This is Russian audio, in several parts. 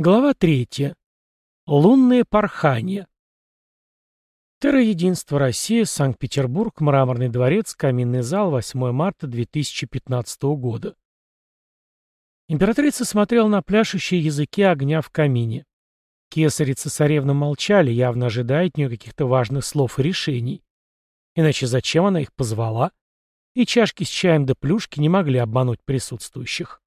Глава третья. Лунные порхания. Терроединство Россия, Санкт-Петербург, Мраморный дворец, Каминный зал, 8 марта 2015 года. Императрица смотрела на пляшущие языки огня в камине. Кесарь и цесаревна молчали, явно ожидая от нее каких-то важных слов и решений. Иначе зачем она их позвала? И чашки с чаем да плюшки не могли обмануть присутствующих.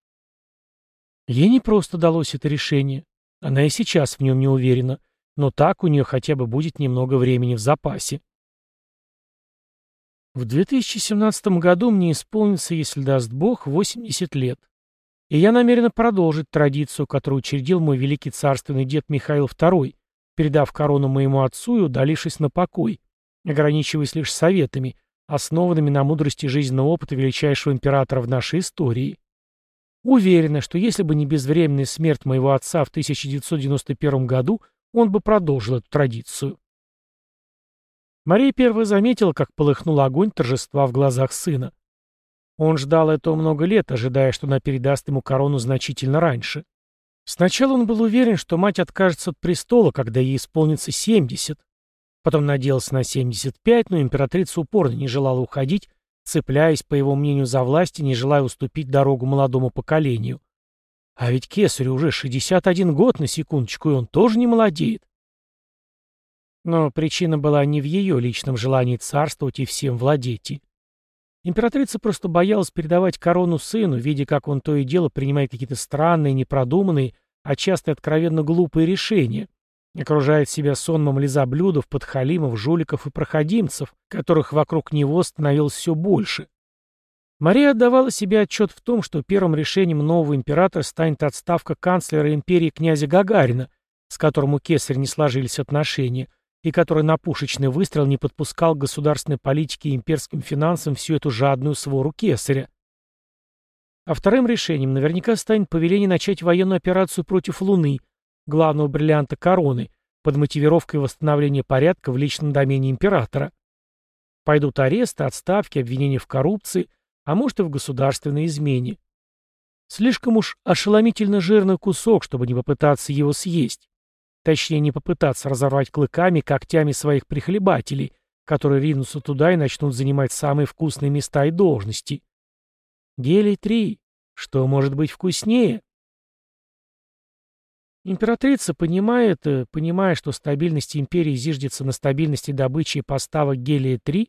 Ей не просто далось это решение. Она и сейчас в нем не уверена, но так у нее хотя бы будет немного времени в запасе. В 2017 году мне исполнится, если даст Бог, 80 лет. И я намерена продолжить традицию, которую учредил мой великий царственный дед Михаил II, передав корону моему отцу и удалившись на покой, ограничиваясь лишь советами, основанными на мудрости жизненного опыта величайшего императора в нашей истории. Уверена, что если бы не безвременная смерть моего отца в 1991 году, он бы продолжил эту традицию. Мария первая заметила, как полыхнул огонь торжества в глазах сына. Он ждал этого много лет, ожидая, что она передаст ему корону значительно раньше. Сначала он был уверен, что мать откажется от престола, когда ей исполнится 70. Потом надеялся на 75, но императрица упорно не желала уходить, цепляясь, по его мнению, за власть и не желая уступить дорогу молодому поколению. А ведь Кесарю уже 61 год на секундочку, и он тоже не молодеет. Но причина была не в ее личном желании царствовать и всем владеть. Императрица просто боялась передавать корону сыну, видя, как он то и дело принимает какие-то странные, непродуманные, а часто и откровенно глупые решения, Окружает себя сонмом лизоблюдов, подхалимов, жуликов и проходимцев, которых вокруг него становилось все больше. Мария отдавала себе отчет в том, что первым решением нового императора станет отставка канцлера империи князя Гагарина, с которым у кесаря не сложились отношения, и который на пушечный выстрел не подпускал к государственной политике и имперским финансам всю эту жадную свору кесаря. А вторым решением наверняка станет повеление начать военную операцию против Луны – главного бриллианта короны, под мотивировкой восстановления порядка в личном домене императора. Пойдут аресты, отставки, обвинения в коррупции, а может и в государственной измене. Слишком уж ошеломительно жирный кусок, чтобы не попытаться его съесть. Точнее, не попытаться разорвать клыками, когтями своих прихлебателей, которые ринутся туда и начнут занимать самые вкусные места и должности. Гелий-3. Что может быть вкуснее? Императрица, понимает, э, понимая, что стабильность империи зиждется на стабильности добычи и поставок гелия-3,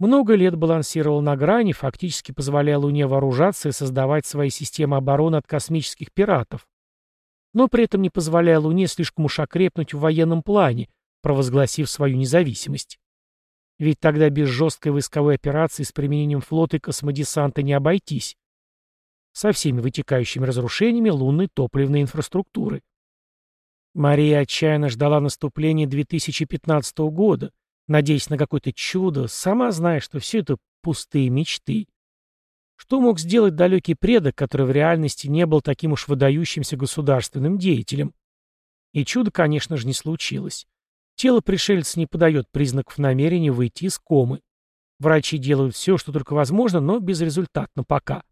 много лет балансировала на грани, фактически позволяя Луне вооружаться и создавать свои системы обороны от космических пиратов. Но при этом не позволяя Луне слишком уж окрепнуть в военном плане, провозгласив свою независимость. Ведь тогда без жесткой войсковой операции с применением флота и космодесанта не обойтись. Со всеми вытекающими разрушениями лунной топливной инфраструктуры. Мария отчаянно ждала наступления 2015 года, надеясь на какое-то чудо, сама зная, что все это пустые мечты. Что мог сделать далекий предок, который в реальности не был таким уж выдающимся государственным деятелем? И чудо, конечно же, не случилось. Тело пришельца не подает признаков намерения выйти из комы. Врачи делают все, что только возможно, но безрезультатно пока.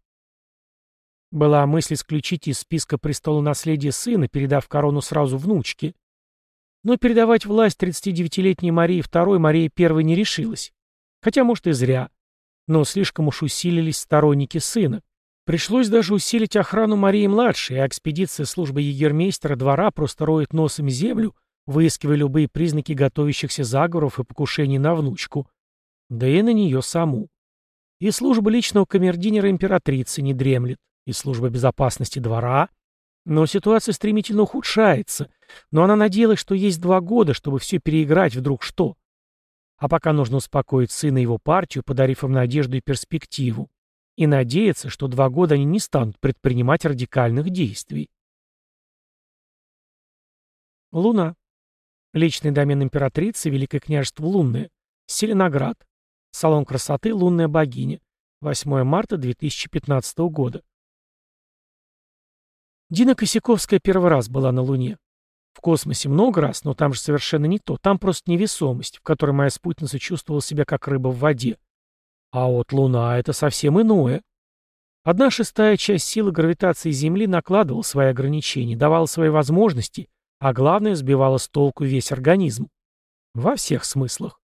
Была мысль исключить из списка престола наследия сына, передав корону сразу внучке. Но передавать власть 39-летней Марии II Мария I не решилась. Хотя, может, и зря. Но слишком уж усилились сторонники сына. Пришлось даже усилить охрану Марии-младшей, а экспедиция службы егермейстера двора просто роет носом землю, выискивая любые признаки готовящихся заговоров и покушений на внучку. Да и на нее саму. И служба личного камердинера императрицы не дремлет и служба безопасности двора. Но ситуация стремительно ухудшается. Но она надеялась, что есть два года, чтобы все переиграть вдруг что. А пока нужно успокоить сына и его партию, подарив им надежду и перспективу. И надеяться, что два года они не станут предпринимать радикальных действий. Луна. Личный домен императрицы, Великое княжество Лунное. Селеноград. Салон красоты «Лунная богиня». 8 марта 2015 года. Дина Косяковская первый раз была на Луне. В космосе много раз, но там же совершенно не то. Там просто невесомость, в которой моя спутница чувствовала себя как рыба в воде. А вот Луна — это совсем иное. Одна шестая часть силы гравитации Земли накладывала свои ограничения, давала свои возможности, а главное, сбивала с толку весь организм. Во всех смыслах.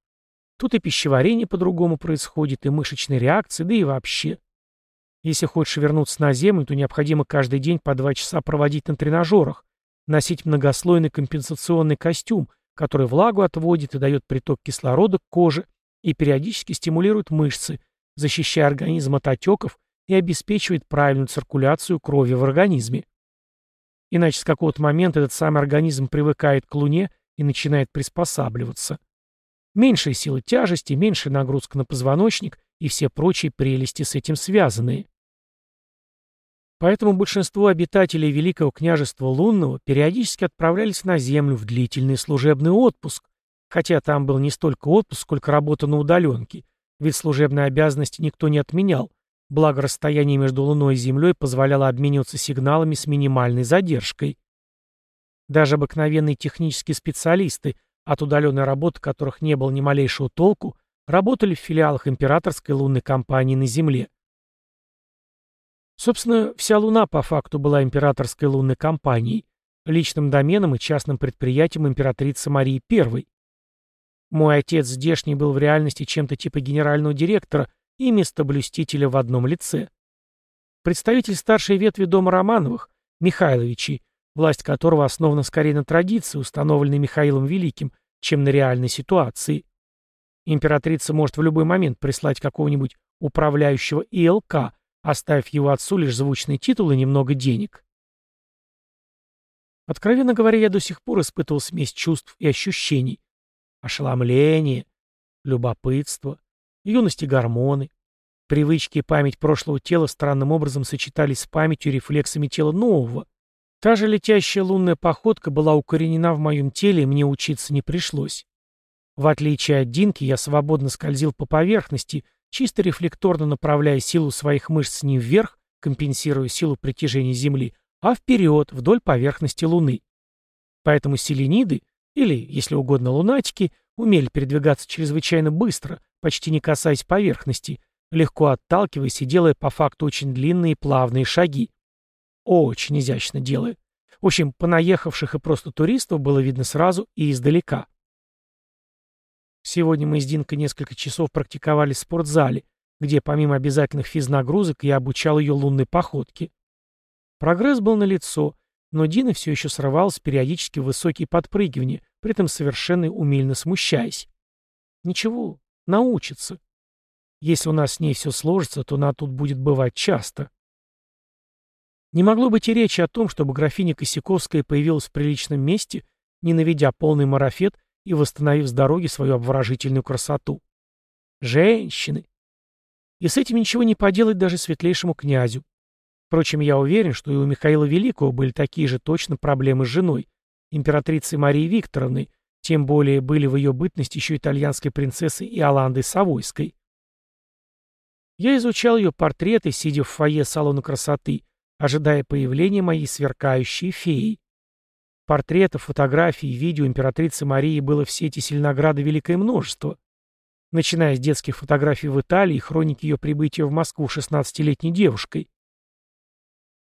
Тут и пищеварение по-другому происходит, и мышечные реакции, да и вообще. Если хочешь вернуться на Землю, то необходимо каждый день по два часа проводить на тренажерах, носить многослойный компенсационный костюм, который влагу отводит и дает приток кислорода к коже и периодически стимулирует мышцы, защищая организм от отеков и обеспечивает правильную циркуляцию крови в организме. Иначе с какого-то момента этот самый организм привыкает к Луне и начинает приспосабливаться. Меньшая сила тяжести, меньшая нагрузка на позвоночник и все прочие прелести с этим связанные. Поэтому большинство обитателей Великого княжества Лунного периодически отправлялись на Землю в длительный служебный отпуск, хотя там был не столько отпуск, сколько работа на удаленке, ведь служебные обязанности никто не отменял, благо расстояние между Луной и Землей позволяло обмениваться сигналами с минимальной задержкой. Даже обыкновенные технические специалисты, от удаленной работы которых не было ни малейшего толку, работали в филиалах императорской лунной компании на Земле. Собственно, вся Луна по факту была императорской лунной компанией, личным доменом и частным предприятием императрицы Марии I. Мой отец здешний был в реальности чем-то типа генерального директора и местоблюстителя в одном лице. Представитель старшей ветви дома Романовых, Михайловичей, власть которого основана скорее на традиции, установленной Михаилом Великим, чем на реальной ситуации. Императрица может в любой момент прислать какого-нибудь управляющего ИЛК, оставив его отцу лишь звучный титул и немного денег. Откровенно говоря, я до сих пор испытывал смесь чувств и ощущений. Ошеломление, любопытство, юность и гормоны. Привычки и память прошлого тела странным образом сочетались с памятью и рефлексами тела нового. Та же летящая лунная походка была укоренена в моем теле, и мне учиться не пришлось. В отличие от Динки, я свободно скользил по поверхности, чисто рефлекторно направляя силу своих мышц не вверх, компенсируя силу притяжения Земли, а вперед, вдоль поверхности Луны. Поэтому селениды, или, если угодно, лунатики, умели передвигаться чрезвычайно быстро, почти не касаясь поверхности, легко отталкиваясь и делая по факту очень длинные плавные шаги. Очень изящно делая. В общем, понаехавших и просто туристов было видно сразу и издалека. Сегодня мы с Динкой несколько часов практиковали в спортзале, где помимо обязательных физнагрузок я обучал ее лунной походке. Прогресс был налицо, но Дина все еще срывалась периодически в высокие подпрыгивания, при этом совершенно умильно смущаясь. Ничего, научится. Если у нас с ней все сложится, то она тут будет бывать часто. Не могло быть и речи о том, чтобы графиня Косяковская появилась в приличном месте, не наведя полный марафет и восстановив с дороги свою обворожительную красоту. Женщины. И с этим ничего не поделать даже светлейшему князю. Впрочем, я уверен, что и у Михаила Великого были такие же точно проблемы с женой, императрицей Марией Викторовной, тем более были в ее бытности еще итальянской принцессой Иоландой Савойской. Я изучал ее портреты, сидя в фойе салона красоты, ожидая появления моей сверкающей феи. Портретов, фотографий, видео императрицы Марии было в сети Сельнограда великое множество. Начиная с детских фотографий в Италии и хроники ее прибытия в Москву 16-летней девушкой.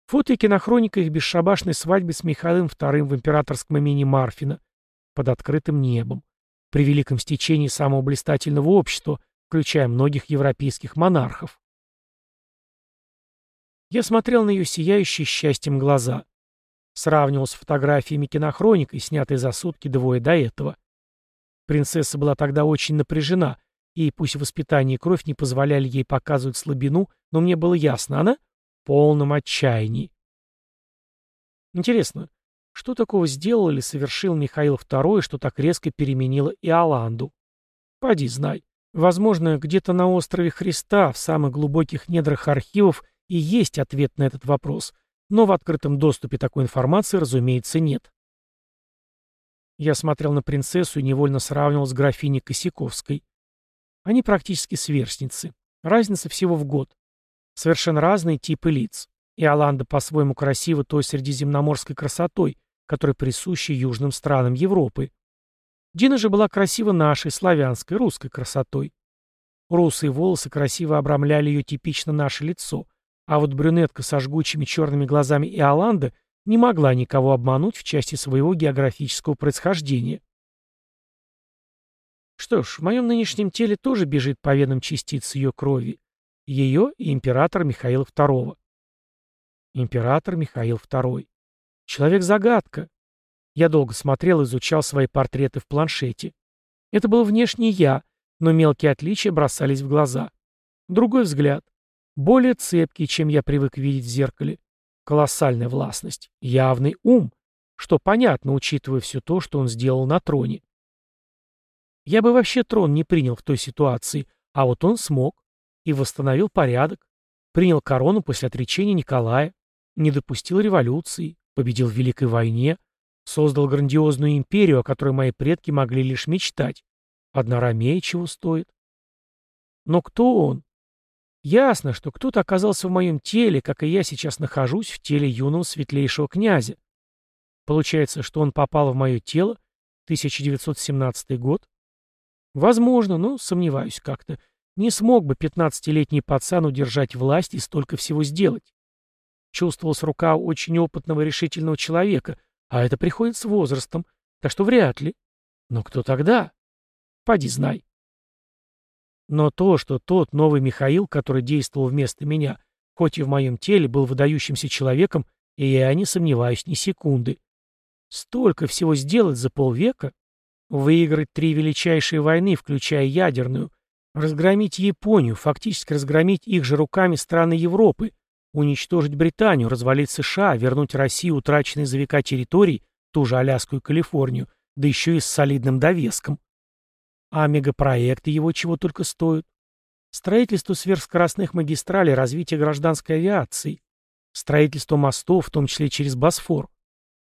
Фото и кинохроника их бесшабашной свадьбы с Михаилом II в императорском имени Марфина под открытым небом, при великом стечении самого блистательного общества, включая многих европейских монархов. Я смотрел на ее сияющие счастьем глаза. Сравнивал с фотографиями кинохроникой, снятой за сутки двое до этого. Принцесса была тогда очень напряжена, и пусть воспитание и кровь не позволяли ей показывать слабину, но мне было ясно, она в полном отчаянии. Интересно, что такого сделал или совершил Михаил II, что так резко переменило Иоланду? Поди знай. Возможно, где-то на острове Христа, в самых глубоких недрах архивов, и есть ответ на этот вопрос, но в открытом доступе такой информации, разумеется, нет. Я смотрел на принцессу и невольно сравнивал с графиней Косяковской. Они практически сверстницы. Разница всего в год. Совершенно разные типы лиц. И Аланда по-своему красива той средиземноморской красотой, которая присуща южным странам Европы. Дина же была красива нашей, славянской, русской красотой. Русые волосы красиво обрамляли ее типично наше лицо, А вот брюнетка со жгучими черными глазами Иоланда не могла никого обмануть в части своего географического происхождения. Что ж, в моем нынешнем теле тоже бежит по венам частиц ее крови. Ее и император Михаила II. Император Михаил II. Человек-загадка. Я долго смотрел и изучал свои портреты в планшете. Это был внешний я, но мелкие отличия бросались в глаза. Другой взгляд. Более цепкий, чем я привык видеть в зеркале. Колоссальная властность. Явный ум. Что понятно, учитывая все то, что он сделал на троне. Я бы вообще трон не принял в той ситуации, а вот он смог и восстановил порядок, принял корону после отречения Николая, не допустил революции, победил в Великой войне, создал грандиозную империю, о которой мои предки могли лишь мечтать. Одна Ромея чего стоит? Но кто он? Ясно, что кто-то оказался в моем теле, как и я сейчас нахожусь в теле юного светлейшего князя. Получается, что он попал в мое тело 1917 год, Возможно, но сомневаюсь как-то. Не смог бы пятнадцатилетний пацан удержать власть и столько всего сделать. Чувствовалась рука очень опытного решительного человека, а это приходит с возрастом, так что вряд ли. Но кто тогда? Поди знай. Но то, что тот новый Михаил, который действовал вместо меня, хоть и в моем теле, был выдающимся человеком, и я не сомневаюсь ни секунды. Столько всего сделать за полвека, Выиграть три величайшие войны, включая ядерную, разгромить Японию, фактически разгромить их же руками страны Европы, уничтожить Британию, развалить США, вернуть Россию утраченные за века территорий, ту же Аляску и Калифорнию, да еще и с солидным довеском. А мегапроекты его чего только стоят. Строительство сверхскоростных магистралей, развитие гражданской авиации, строительство мостов, в том числе через Босфор,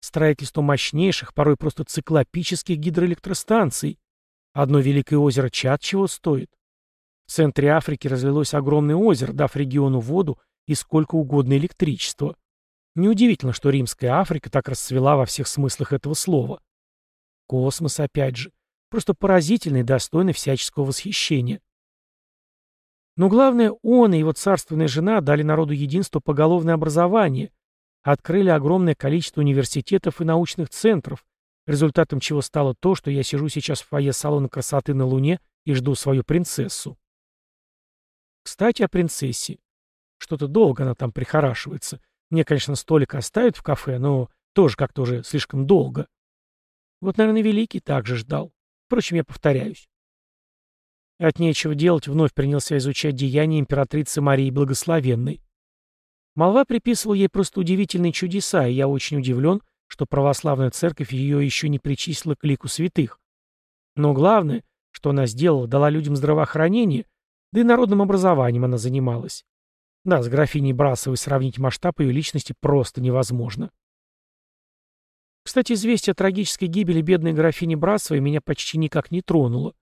строительство мощнейших, порой просто циклопических гидроэлектростанций. Одно великое озеро Чад чего стоит? В центре Африки разлилось огромное озеро, дав региону воду и сколько угодно электричества. Неудивительно, что римская Африка так расцвела во всех смыслах этого слова. Космос, опять же, просто поразительный и достойный всяческого восхищения. Но главное, он и его царственная жена дали народу единство поголовное образование, открыли огромное количество университетов и научных центров, результатом чего стало то, что я сижу сейчас в фойе салона красоты на Луне и жду свою принцессу. Кстати, о принцессе. Что-то долго она там прихорашивается. Мне, конечно, столик оставят в кафе, но тоже как-то уже слишком долго. Вот, наверное, Великий также ждал. Впрочем, я повторяюсь. От нечего делать вновь принялся изучать деяния императрицы Марии Благословенной. Молва приписывала ей просто удивительные чудеса, и я очень удивлен, что православная церковь ее еще не причислила к лику святых. Но главное, что она сделала, дала людям здравоохранение, да и народным образованием она занималась. Да, с графиней Брасовой сравнить масштаб ее личности просто невозможно. Кстати, известие о трагической гибели бедной графини Брасовой меня почти никак не тронуло.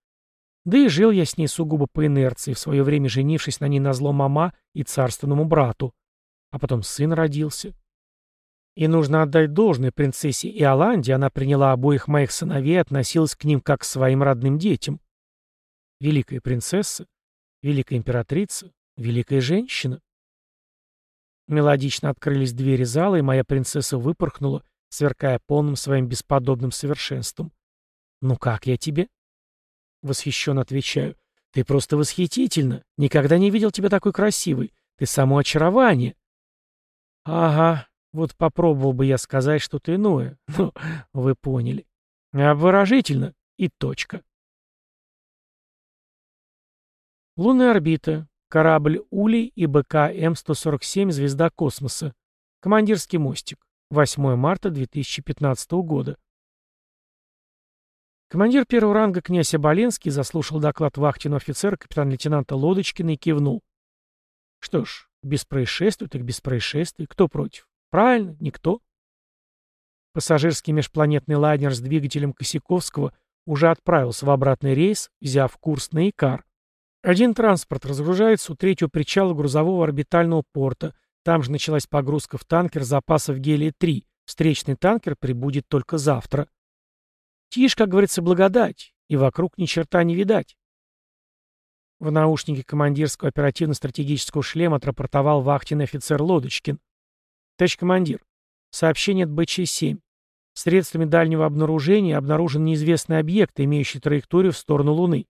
Да и жил я с ней сугубо по инерции, в свое время женившись на ней на зло мама и царственному брату а потом сын родился. И нужно отдать должное принцессе Иоланде, она приняла обоих моих сыновей и относилась к ним как к своим родным детям. Великая принцесса, великая императрица, великая женщина. Мелодично открылись двери зала, и моя принцесса выпорхнула, сверкая полным своим бесподобным совершенством. «Ну как я тебе?» Восхищенно отвечаю. «Ты просто восхитительна. Никогда не видел тебя такой красивой. Ты само очарование». Ага, вот попробовал бы я сказать что-то иное. Ну, вы поняли. Обворожительно и точка. Лунная орбита. Корабль Улей и БК М-147 «Звезда космоса». Командирский мостик. 8 марта 2015 года. Командир первого ранга князь Оболенский заслушал доклад вахтенного офицера капитан-лейтенанта Лодочкина и кивнул. Что ж, без происшествий, так без происшествий. Кто против? Правильно, никто. Пассажирский межпланетный лайнер с двигателем Косяковского уже отправился в обратный рейс, взяв курс на Икар. Один транспорт разгружается у третьего причала грузового орбитального порта. Там же началась погрузка в танкер запасов гелия-3. Встречный танкер прибудет только завтра. Тишь, как говорится, благодать, и вокруг ни черта не видать. В наушнике командирского оперативно-стратегического шлема отрапортовал вахтенный офицер Лодочкин. «Товарищ командир, сообщение от БЧ-7. Средствами дальнего обнаружения обнаружен неизвестный объект, имеющий траекторию в сторону Луны.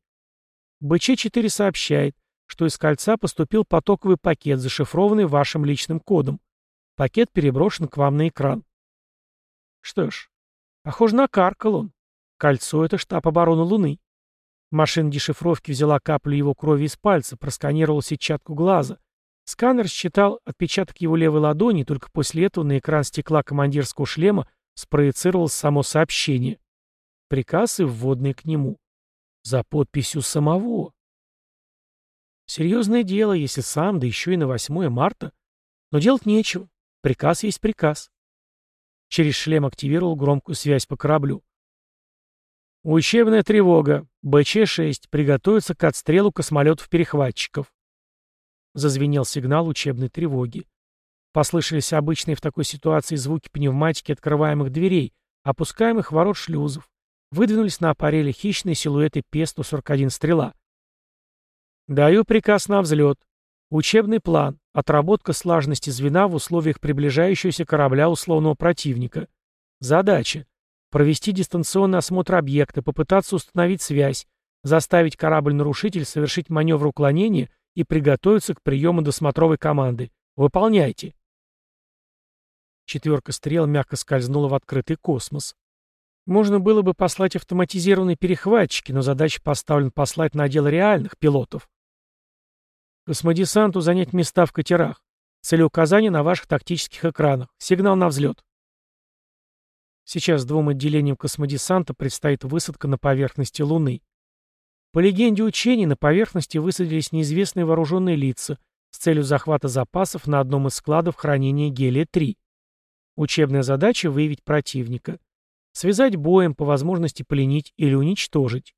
БЧ-4 сообщает, что из кольца поступил потоковый пакет, зашифрованный вашим личным кодом. Пакет переброшен к вам на экран. Что ж, похоже на каркал он. Кольцо — это штаб обороны Луны. Машина дешифровки взяла каплю его крови из пальца, просканировала сетчатку глаза. Сканер считал отпечаток его левой ладони, только после этого на экран стекла командирского шлема спроецировалось само сообщение. Приказ и вводный к нему. За подписью самого. Серьезное дело, если сам, да еще и на 8 марта. Но делать нечего. Приказ есть приказ. Через шлем активировал громкую связь по кораблю. Учебная тревога. БЧ-6. Приготовиться к отстрелу космолетов-перехватчиков. Зазвенел сигнал учебной тревоги. Послышались обычные в такой ситуации звуки пневматики открываемых дверей, опускаемых ворот шлюзов. Выдвинулись на аппареле хищные силуэты П-141 «Стрела». Даю приказ на взлет. Учебный план. Отработка слаженности звена в условиях приближающегося корабля условного противника. Задача. Провести дистанционный осмотр объекта, попытаться установить связь, заставить корабль-нарушитель совершить маневр уклонения и приготовиться к приему досмотровой команды. Выполняйте. Четверка стрел мягко скользнула в открытый космос. Можно было бы послать автоматизированные перехватчики, но задача поставлена послать на отдел реальных пилотов. Космодесанту занять места в катерах. Целеуказания на ваших тактических экранах. Сигнал на взлет. Сейчас двум отделениям космодесанта предстоит высадка на поверхности Луны. По легенде учений, на поверхности высадились неизвестные вооруженные лица с целью захвата запасов на одном из складов хранения гелия-3. Учебная задача — выявить противника. Связать боем, по возможности пленить или уничтожить.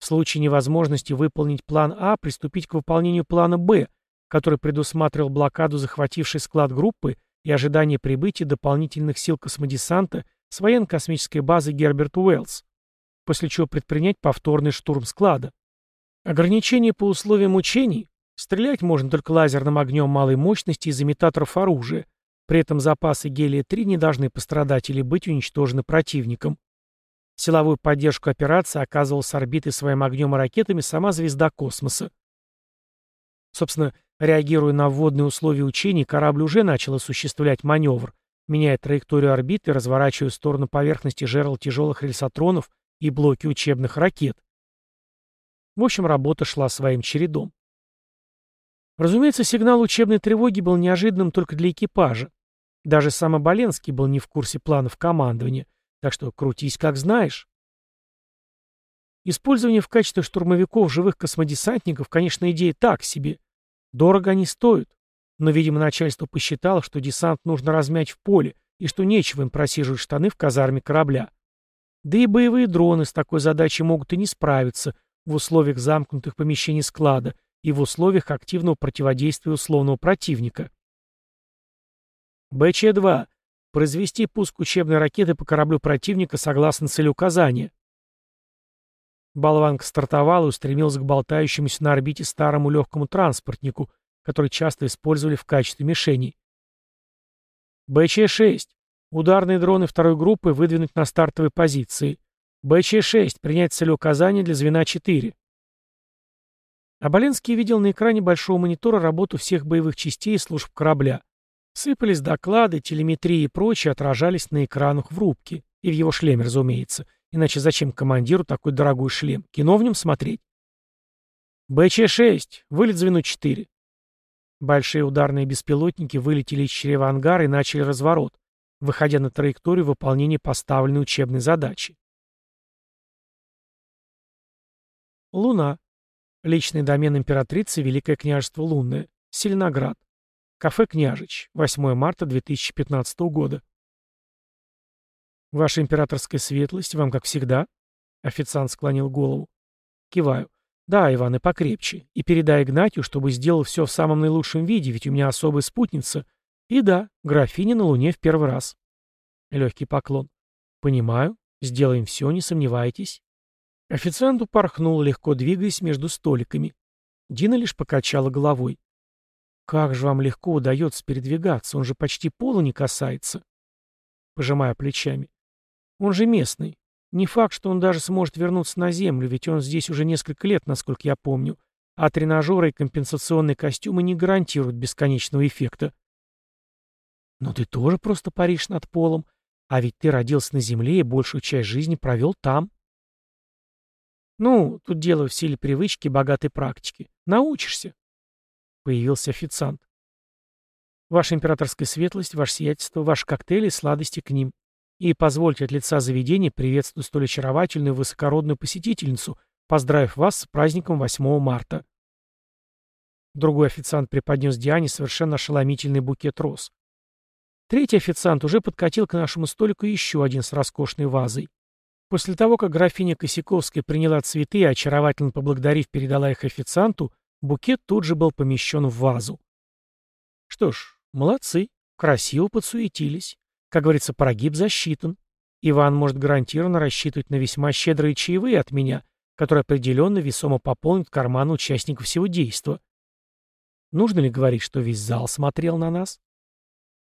В случае невозможности выполнить план А, приступить к выполнению плана Б, который предусматривал блокаду захватившей склад группы и ожидание прибытия дополнительных сил космодесанта с военно-космической базы Герберт Уэллс, после чего предпринять повторный штурм склада. Ограничения по условиям учений Стрелять можно только лазерным огнем малой мощности из имитаторов оружия. При этом запасы гелия-3 не должны пострадать или быть уничтожены противником. Силовую поддержку операции оказывал с орбиты своим огнем и ракетами сама звезда космоса. Собственно, реагируя на вводные условия учений, корабль уже начал осуществлять маневр, меняя траекторию орбиты разворачивая в сторону поверхности жерл тяжелых рельсотронов и блоки учебных ракет. В общем, работа шла своим чередом. Разумеется, сигнал учебной тревоги был неожиданным только для экипажа. Даже сам Оболенский был не в курсе планов командования, так что крутись как знаешь. Использование в качестве штурмовиков живых космодесантников, конечно, идея так себе. Дорого они стоят. Но, видимо, начальство посчитало, что десант нужно размять в поле, и что нечего им просиживать штаны в казарме корабля. Да и боевые дроны с такой задачей могут и не справиться в условиях замкнутых помещений склада и в условиях активного противодействия условного противника. БЧ-2. Произвести пуск учебной ракеты по кораблю противника согласно целеуказания. Болванка стартовала и устремилась к болтающемуся на орбите старому легкому транспортнику, который часто использовали в качестве мишеней. БЧ-6. Ударные дроны второй группы выдвинуть на стартовые позиции. БЧ-6. Принять целеуказание для звена 4. Аболенский видел на экране большого монитора работу всех боевых частей и служб корабля. Сыпались доклады, телеметрии и прочее отражались на экранах в рубке. И в его шлеме, разумеется. Иначе зачем командиру такой дорогой шлем? Кино в нем смотреть? БЧ-6. Вылет звено 4. Большие ударные беспилотники вылетели из чрева ангара и начали разворот, выходя на траекторию выполнения поставленной учебной задачи. Луна. Личный домен императрицы Великое княжество Лунное. Селеноград. Кафе «Княжич», 8 марта 2015 года. «Ваша императорская светлость, вам как всегда?» Официант склонил голову. Киваю. «Да, Иван, и покрепче. И передай Игнатию, чтобы сделал все в самом наилучшем виде, ведь у меня особая спутница. И да, графиня на Луне в первый раз». Легкий поклон. «Понимаю. Сделаем все, не сомневайтесь». Официант упорхнул, легко двигаясь между столиками. Дина лишь покачала головой. «Как же вам легко удается передвигаться, он же почти пола не касается». Пожимая плечами. «Он же местный. Не факт, что он даже сможет вернуться на Землю, ведь он здесь уже несколько лет, насколько я помню, а тренажеры и компенсационные костюмы не гарантируют бесконечного эффекта». «Но ты тоже просто паришь над полом, а ведь ты родился на Земле и большую часть жизни провел там». «Ну, тут дело в силе привычки богатой практики. Научишься». Появился официант. «Ваша императорская светлость, ваше сиятельство, ваши коктейли и сладости к ним. И позвольте от лица заведения приветствовать столь очаровательную высокородную посетительницу, поздравив вас с праздником 8 марта». Другой официант преподнес Диане совершенно ошеломительный букет роз. Третий официант уже подкатил к нашему столику еще один с роскошной вазой. После того, как графиня Косяковская приняла цветы и, очаровательно поблагодарив, передала их официанту, букет тут же был помещен в вазу. Что ж, молодцы, красиво подсуетились. Как говорится, прогиб засчитан. Иван может гарантированно рассчитывать на весьма щедрые чаевые от меня, которые определенно весомо пополнят карман участников всего действа. Нужно ли говорить, что весь зал смотрел на нас?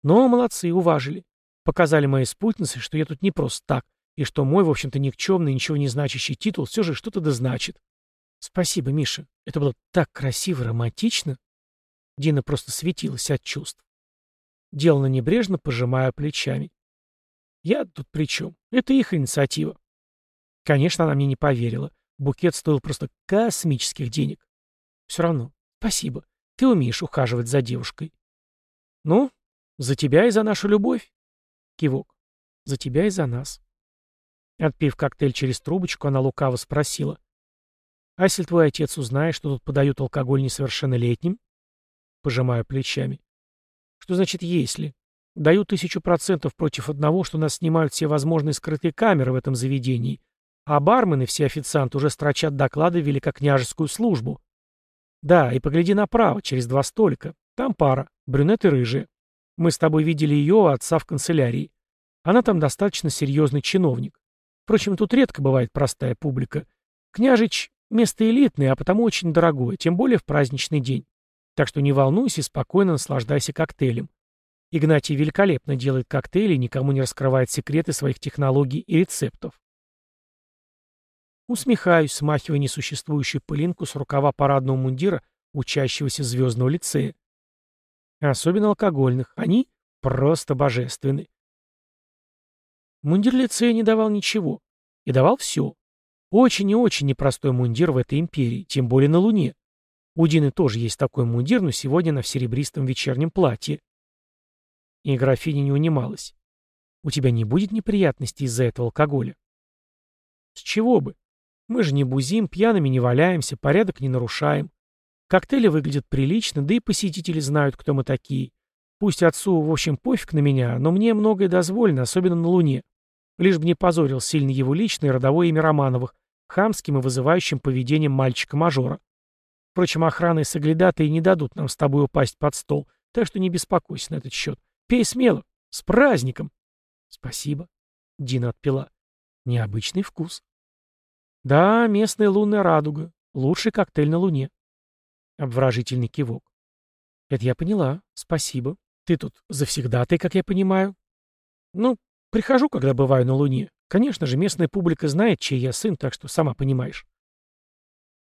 Но молодцы, уважили. Показали моей спутнице, что я тут не просто так, и что мой, в общем-то, никчемный, ничего не значащий титул все же что-то да значит. Спасибо, Миша. Это было так красиво, романтично. Дина просто светилась от чувств. Делано небрежно, пожимая плечами. Я тут при чем? Это их инициатива. Конечно, она мне не поверила. Букет стоил просто космических денег. Все равно, спасибо. Ты умеешь ухаживать за девушкой. Ну, за тебя и за нашу любовь. Кивок. За тебя и за нас. Отпив коктейль через трубочку, она лукаво спросила. «А если твой отец узнает, что тут подают алкоголь несовершеннолетним?» Пожимаю плечами. «Что значит «если»?» Даю тысячу процентов против одного, что нас снимают все возможные скрытые камеры в этом заведении, а бармены, все официанты, уже строчат доклады в великокняжескую службу. Да, и погляди направо, через два столика. Там пара, брюнет и рыжие. Мы с тобой видели ее отца в канцелярии. Она там достаточно серьезный чиновник. Впрочем, тут редко бывает простая публика. Княжич — место элитное, а потому очень дорогое, тем более в праздничный день. Так что не волнуйся и спокойно наслаждайся коктейлем. Игнатий великолепно делает коктейли и никому не раскрывает секреты своих технологий и рецептов. Усмехаюсь, смахивая несуществующую пылинку с рукава парадного мундира учащегося звездного лицея. Особенно алкогольных. Они просто божественны. Мундир лицея не давал ничего. И давал все. Очень и очень непростой мундир в этой империи, тем более на Луне. У Дины тоже есть такой мундир, но сегодня она в серебристом вечернем платье. И графиня не унималась. У тебя не будет неприятностей из-за этого алкоголя? С чего бы? Мы же не бузим, пьяными не валяемся, порядок не нарушаем. Коктейли выглядят прилично, да и посетители знают, кто мы такие. Пусть отцу, в общем, пофиг на меня, но мне многое дозволено, особенно на Луне. Лишь бы не позорил сильно его личное родовое имя Романовых, хамским и вызывающим поведением мальчика-мажора. Впрочем, охрана и соглядатые не дадут нам с тобой упасть под стол, так что не беспокойся на этот счет. Пей смело. С праздником. Спасибо. Дина отпила. Необычный вкус. Да, местная лунная радуга. Лучший коктейль на Луне. Обворожительный кивок. Это я поняла. Спасибо. Ты тут завсегдатый, как я понимаю. Ну, Прихожу, когда бываю на Луне. Конечно же, местная публика знает, чей я сын, так что сама понимаешь.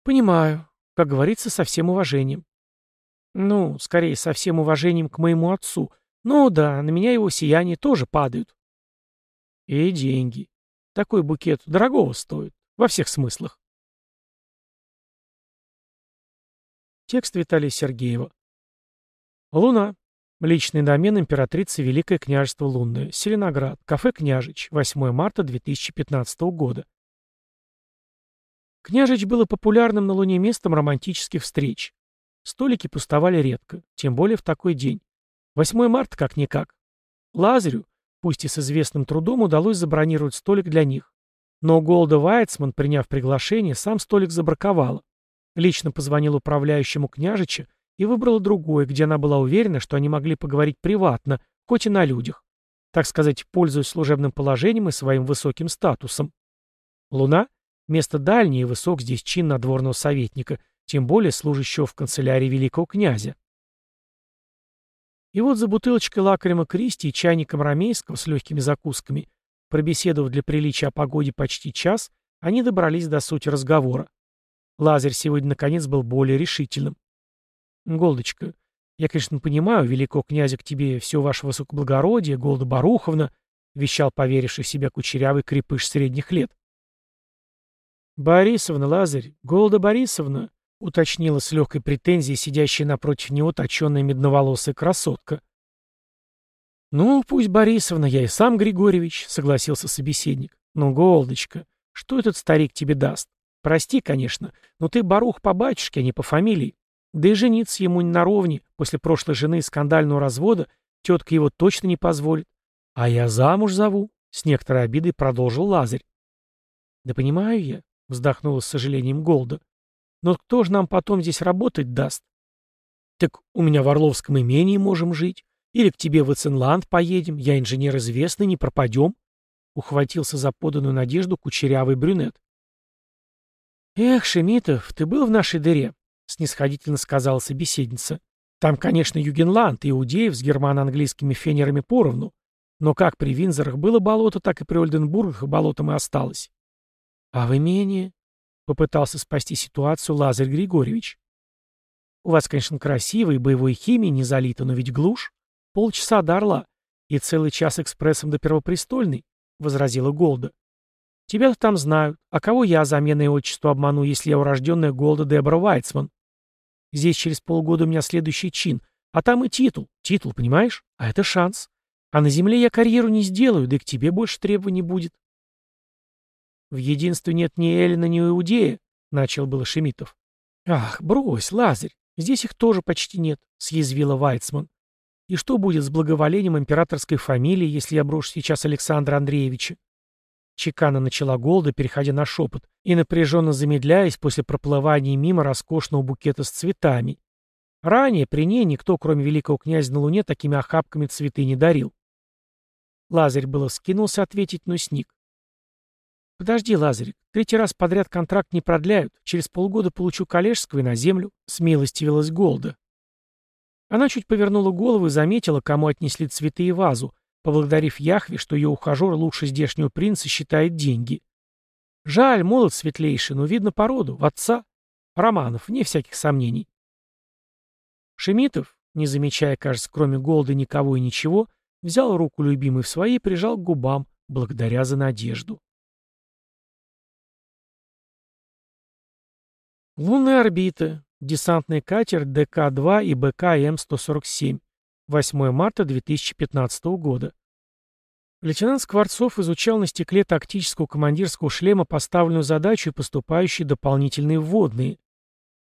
Понимаю. Как говорится, со всем уважением. Ну, скорее, со всем уважением к моему отцу. Ну да, на меня его сияние тоже падают. И деньги. Такой букет дорогого стоит. Во всех смыслах. Текст Виталия Сергеева. Луна. Личный домен императрицы Великое княжество Лунное. Селеноград. Кафе «Княжич». 8 марта 2015 года. Княжич было популярным на Луне местом романтических встреч. Столики пустовали редко, тем более в такой день. 8 марта как-никак. Лазарю, пусть и с известным трудом, удалось забронировать столик для них. Но Голда Вайцман, приняв приглашение, сам столик забраковала. Лично позвонил управляющему княжича и выбрала другое, где она была уверена, что они могли поговорить приватно, хоть и на людях. Так сказать, пользуясь служебным положением и своим высоким статусом. Луна — место дальнее и высок здесь чин надворного советника, тем более служащего в канцелярии великого князя. И вот за бутылочкой лакарема Кристи и чайником ромейского с легкими закусками, пробеседовав для приличия о погоде почти час, они добрались до сути разговора. Лазарь сегодня, наконец, был более решительным. «Голдочка, я, конечно, понимаю, великого князя к тебе все ваше высокоблагородие, Голда Баруховна», вещал поверивший в себя кучерявый крепыш средних лет. «Борисовна, Лазарь, Голда Борисовна», — уточнила с легкой претензией сидящая напротив него точенная медноволосая красотка. «Ну, пусть Борисовна, я и сам Григорьевич», — согласился собеседник. «Ну, Голдочка, что этот старик тебе даст? Прости, конечно, но ты Барух по батюшке, а не по фамилии. Да и жениться ему не наровне, после прошлой жены и скандального развода, тетка его точно не позволит. А я замуж зову, — с некоторой обидой продолжил Лазарь. Да понимаю я, вздохнула с сожалением Голда. Но кто же нам потом здесь работать даст? Так у меня в Орловском имении можем жить. Или к тебе в Эценланд поедем, я инженер известный, не пропадем. Ухватился за поданную надежду кучерявый брюнет. Эх, Шемитов, ты был в нашей дыре, снисходительно сказала собеседница. Там, конечно, Югенланд, иудеев с германо-английскими фенерами поровну. Но как при Винзорах было болото, так и при Ольденбургах болотом и осталось. «А в имении?» — попытался спасти ситуацию Лазарь Григорьевич. «У вас, конечно, красиво и боевой химией не залито, но ведь глушь. Полчаса до Орла и целый час экспрессом до Первопрестольной», — возразила Голда. «Тебя-то там знают. А кого я заменой отчеству обману, если я урожденная Голда Дебора Вайтсман? Здесь через полгода у меня следующий чин, а там и титул. Титул, понимаешь? А это шанс. А на земле я карьеру не сделаю, да и к тебе больше требований будет. «В единстве нет ни Эллина, ни Иудея», — начал было Шемитов. «Ах, брось, Лазарь, здесь их тоже почти нет», — съязвила Вайцман. «И что будет с благоволением императорской фамилии, если я брошу сейчас Александра Андреевича?» Чекана начала голда, переходя на шепот, и напряженно замедляясь после проплывания мимо роскошного букета с цветами. Ранее при ней никто, кроме великого князя на Луне, такими охапками цветы не дарил. Лазарь было скинулся ответить, но сник. «Подожди, Лазарик, третий раз подряд контракт не продляют. Через полгода получу коллежского и на землю», — смилостивилась Голда. Она чуть повернула голову и заметила, кому отнесли цветы и вазу, поблагодарив Яхве, что ее ухажер лучше здешнего принца считает деньги. Жаль, молод светлейший, но видно породу, в отца. Романов, вне всяких сомнений. Шемитов, не замечая, кажется, кроме Голды никого и ничего, взял руку любимой в свои и прижал к губам, благодаря за надежду. Лунная орбита. Десантный катер ДК-2 и БК-М-147. 8 марта 2015 года. Лейтенант Скворцов изучал на стекле тактического командирского шлема поставленную задачу и поступающие дополнительные вводные.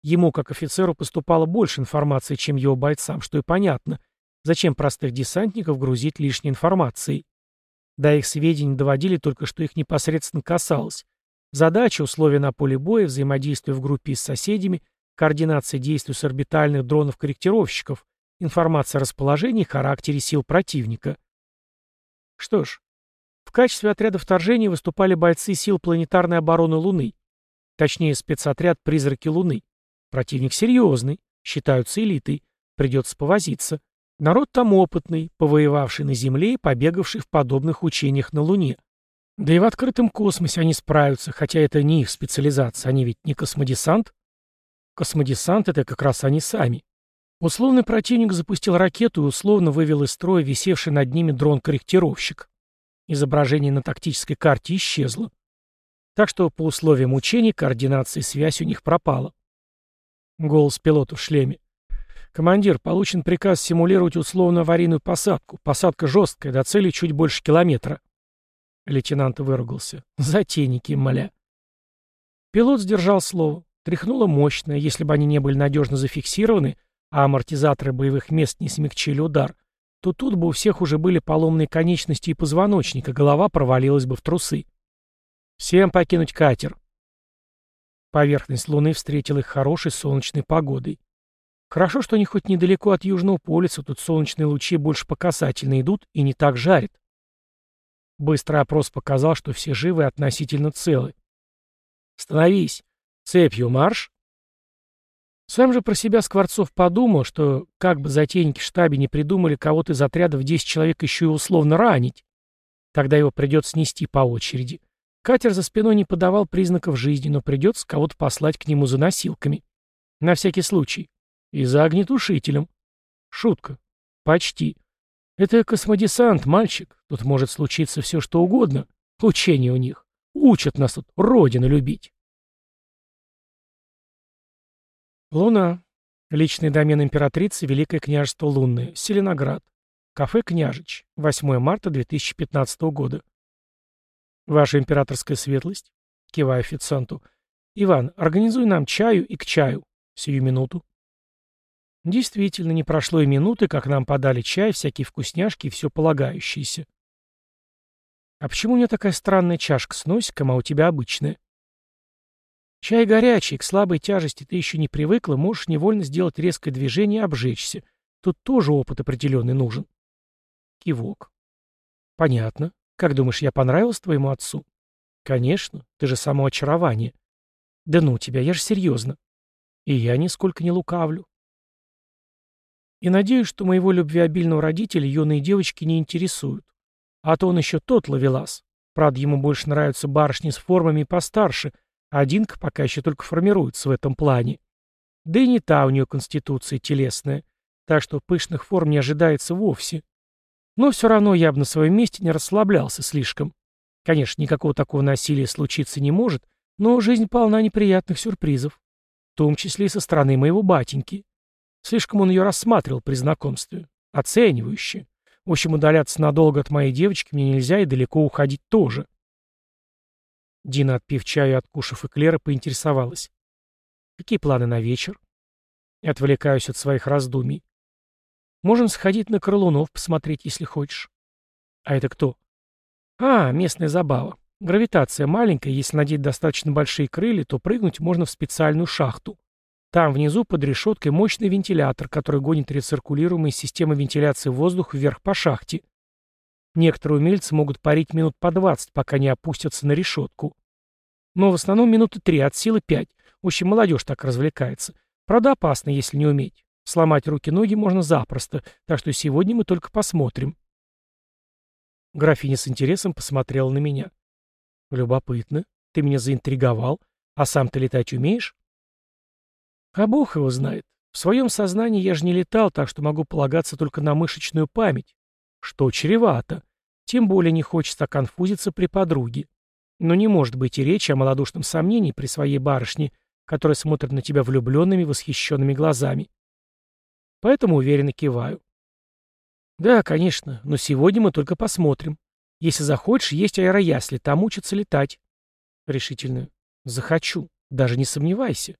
Ему, как офицеру, поступало больше информации, чем его бойцам, что и понятно. Зачем простых десантников грузить лишней информацией? До их сведений доводили только, что их непосредственно касалось. Задача, условия на поле боя, взаимодействие в группе с соседями, координация действий с орбитальных дронов-корректировщиков, информация о расположении и характере сил противника. Что ж, в качестве отряда вторжения выступали бойцы сил планетарной обороны Луны, точнее спецотряд «Призраки Луны». Противник серьезный, считаются элитой, придется повозиться. Народ там опытный, повоевавший на Земле и побегавший в подобных учениях на Луне. Да и в открытом космосе они справятся, хотя это не их специализация, они ведь не космодесант. Космодесант — это как раз они сами. Условный противник запустил ракету и условно вывел из строя висевший над ними дрон-корректировщик. Изображение на тактической карте исчезло. Так что по условиям учений координация и связь у них пропала. Голос пилота в шлеме. «Командир, получен приказ симулировать условно аварийную посадку. Посадка жесткая, до цели чуть больше километра». Лейтенант выругался. Затейники, моля. Пилот сдержал слово. Тряхнуло мощно. Если бы они не были надежно зафиксированы, а амортизаторы боевых мест не смягчили удар, то тут бы у всех уже были поломные конечности и позвоночник, а голова провалилась бы в трусы. Всем покинуть катер. Поверхность Луны встретила их хорошей солнечной погодой. Хорошо, что они хоть недалеко от Южного полюса, тут солнечные лучи больше по касательной идут и не так жарят. Быстрый опрос показал, что все живы и относительно целы. «Становись! Цепью марш!» Сам же про себя Скворцов подумал, что как бы затейники в штабе не придумали кого-то из отряда в 10 человек еще и условно ранить. Тогда его придется снести по очереди. Катер за спиной не подавал признаков жизни, но придется кого-то послать к нему за носилками. На всякий случай. И за огнетушителем. Шутка. Почти. Это космодесант, мальчик. Тут может случиться все, что угодно. Учение у них. Учат нас тут родину любить. Луна. Личный домен императрицы Великое княжество Лунное. Селеноград. Кафе «Княжич». 8 марта 2015 года. Ваша императорская светлость. Киваю официанту. Иван, организуй нам чаю и к чаю. Сию минуту. Действительно, не прошло и минуты, как нам подали чай, всякие вкусняшки и все полагающееся. А почему у меня такая странная чашка с носиком, а у тебя обычная? Чай горячий, к слабой тяжести ты еще не привыкла, можешь невольно сделать резкое движение и обжечься. Тут тоже опыт определенный нужен. Кивок. Понятно. Как думаешь, я понравилась твоему отцу? Конечно, ты же само очарование. Да ну тебя, я же серьезно. И я нисколько не лукавлю. И надеюсь, что моего любвеобильного родителя юные девочки не интересуют. А то он еще тот ловелас. Правда, ему больше нравятся барышни с формами постарше, а Динка пока еще только формируется в этом плане. Да и не та у нее конституция телесная, так что пышных форм не ожидается вовсе. Но все равно я бы на своем месте не расслаблялся слишком. Конечно, никакого такого насилия случиться не может, но жизнь полна неприятных сюрпризов, в том числе и со стороны моего батеньки. Слишком он ее рассматривал при знакомстве. Оценивающе. В общем, удаляться надолго от моей девочки мне нельзя и далеко уходить тоже. Дина, отпив чаю и откушав эклера, поинтересовалась. Какие планы на вечер? Отвлекаюсь от своих раздумий. Можем сходить на Крылунов посмотреть, если хочешь. А это кто? А, местная забава. Гравитация маленькая, если надеть достаточно большие крылья, то прыгнуть можно в специальную шахту. Там внизу под решеткой мощный вентилятор, который гонит рециркулируемые системы вентиляции воздуха вверх по шахте. Некоторые умельцы могут парить минут по 20, пока не опустятся на решетку. Но в основном минуты 3, от силы 5. В общем, молодежь так развлекается. Правда, опасно, если не уметь. Сломать руки-ноги можно запросто, так что сегодня мы только посмотрим. Графиня с интересом посмотрела на меня. Любопытно. Ты меня заинтриговал. А сам ты летать умеешь? А бог его знает. В своем сознании я же не летал, так что могу полагаться только на мышечную память. Что чревато. Тем более не хочется конфузиться при подруге. Но не может быть и речи о малодушном сомнении при своей барышне, которая смотрит на тебя влюбленными, восхищенными глазами. Поэтому уверенно киваю. Да, конечно, но сегодня мы только посмотрим. Если захочешь, есть аэроясли, там учатся летать. Решительно. Захочу. Даже не сомневайся.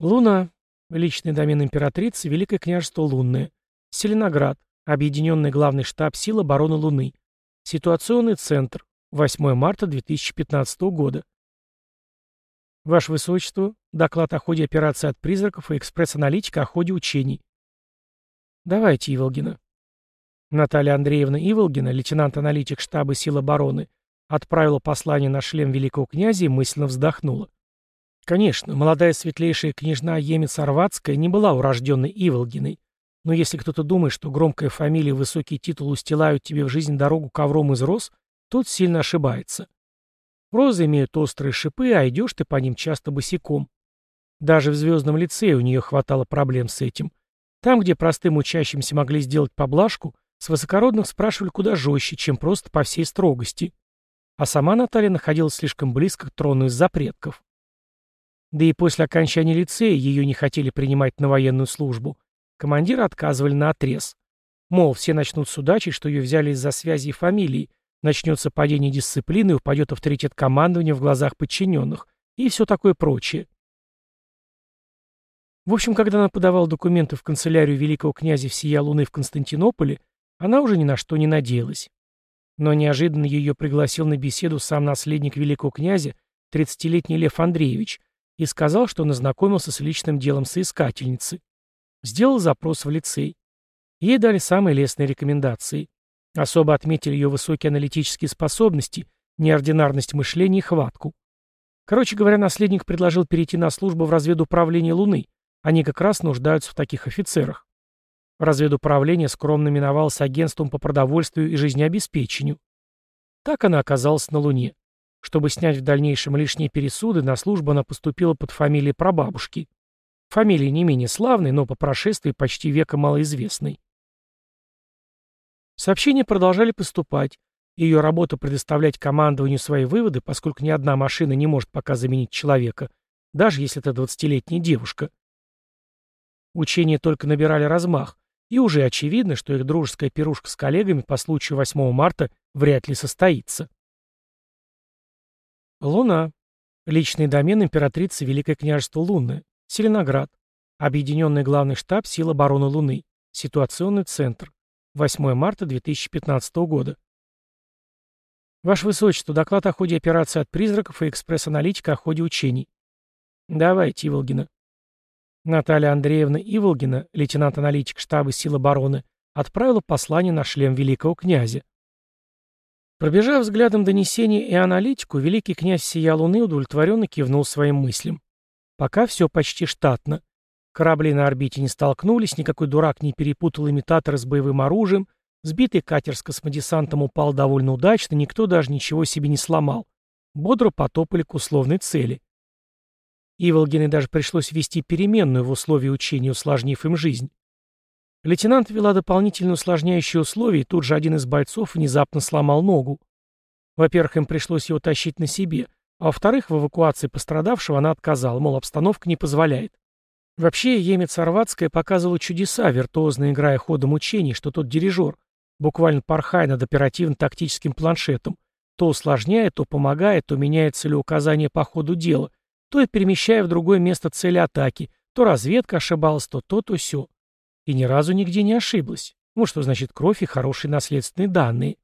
Луна. Личный домен императрицы, Великое княжество Лунное. Селеноград. Объединенный главный штаб сил обороны Луны. Ситуационный центр. 8 марта 2015 года. Ваше Высочество, доклад о ходе операции от призраков и экспресс-аналитика о ходе учений. Давайте, Иволгина. Наталья Андреевна Иволгина, лейтенант-аналитик штаба сил обороны, отправила послание на шлем великого князя и мысленно вздохнула. Конечно, молодая светлейшая княжна Емец Орватская не была урожденной Иволгиной, но если кто-то думает, что громкая фамилия и высокий титул устилают тебе в жизнь дорогу ковром из роз, тот сильно ошибается. Розы имеют острые шипы, а идешь ты по ним часто босиком. Даже в звездном лице у нее хватало проблем с этим. Там, где простым учащимся могли сделать поблажку, с высокородных спрашивали куда жестче, чем просто по всей строгости. А сама Наталья находилась слишком близко к трону из-за предков. Да и после окончания лицея ее не хотели принимать на военную службу. Командиры отказывали на отрез. Мол, все начнут судачить, что ее взяли из-за связи и фамилии, начнется падение дисциплины, упадет авторитет командования в глазах подчиненных и все такое прочее. В общем, когда она подавала документы в канцелярию великого князя всея Луны в Константинополе, она уже ни на что не надеялась. Но неожиданно ее пригласил на беседу сам наследник великого князя, 30-летний Лев Андреевич, и сказал, что он ознакомился с личным делом соискательницы. Сделал запрос в лицей. Ей дали самые лестные рекомендации. Особо отметили ее высокие аналитические способности, неординарность мышления и хватку. Короче говоря, наследник предложил перейти на службу в разведуправление Луны. Они как раз нуждаются в таких офицерах. Разведуправление скромно миновалось агентством по продовольствию и жизнеобеспечению. Так она оказалась на Луне. Чтобы снять в дальнейшем лишние пересуды, на службу она поступила под фамилией прабабушки. Фамилия не менее славной, но по прошествии почти века малоизвестной. Сообщения продолжали поступать. Ее работа предоставлять командованию свои выводы, поскольку ни одна машина не может пока заменить человека, даже если это двадцатилетняя девушка. Учения только набирали размах, и уже очевидно, что их дружеская пирушка с коллегами по случаю 8 марта вряд ли состоится. Луна. Личный домен императрицы Великое княжество Лунное. Селеноград. Объединенный главный штаб сил обороны Луны. Ситуационный центр. 8 марта 2015 года. Ваше Высочество, доклад о ходе операции от призраков и экспресс-аналитика о ходе учений. Давайте, Иволгина. Наталья Андреевна Иволгина, лейтенант-аналитик штаба сил обороны, отправила послание на шлем великого князя. Пробежав взглядом донесение и аналитику, великий князь Сия Луны удовлетворенно кивнул своим мыслям. Пока все почти штатно. Корабли на орбите не столкнулись, никакой дурак не перепутал имитаторы с боевым оружием, сбитый катер с космодесантом упал довольно удачно, никто даже ничего себе не сломал. Бодро потопали к условной цели. Иволгиной даже пришлось вести переменную в условии учения, усложнив им жизнь. Лейтенант вела дополнительные усложняющие условия, и тут же один из бойцов внезапно сломал ногу. Во-первых, им пришлось его тащить на себе, а во-вторых, в эвакуации пострадавшего она отказала, мол, обстановка не позволяет. Вообще, Емец Орватская показывала чудеса, виртуозно играя ходом учений, что тот дирижер, буквально порхая над оперативно-тактическим планшетом, то усложняя, то помогая, то меняет целеуказание по ходу дела, то и перемещая в другое место цели атаки, то разведка ошибалась, то то, то сё. И ни разу нигде не ошиблась. Вот что значит кровь и хорошие наследственные данные.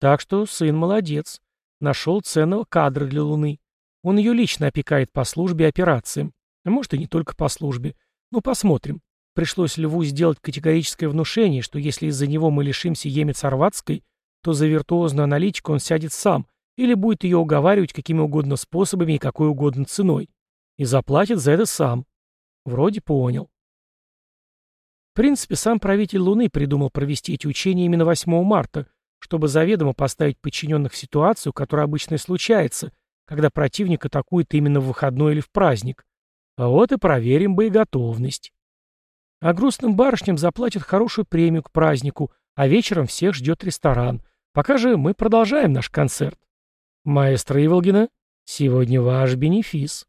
Так что сын молодец. Нашел ценного кадра для Луны. Он ее лично опекает по службе и операциям. А может и не только по службе. Ну, посмотрим. Пришлось Льву сделать категорическое внушение, что если из-за него мы лишимся Емец Орватской, то за виртуозную аналитику он сядет сам, или будет ее уговаривать какими угодно способами и какой угодно ценой. И заплатит за это сам. Вроде понял. В принципе, сам правитель Луны придумал провести эти учения именно 8 марта, чтобы заведомо поставить подчиненных в ситуацию, которая обычно и случается, когда противник атакует именно в выходной или в праздник. А вот и проверим боеготовность. А грустным барышням заплатят хорошую премию к празднику, а вечером всех ждет ресторан. Пока же мы продолжаем наш концерт. Маэстро Иволгина, сегодня ваш бенефис.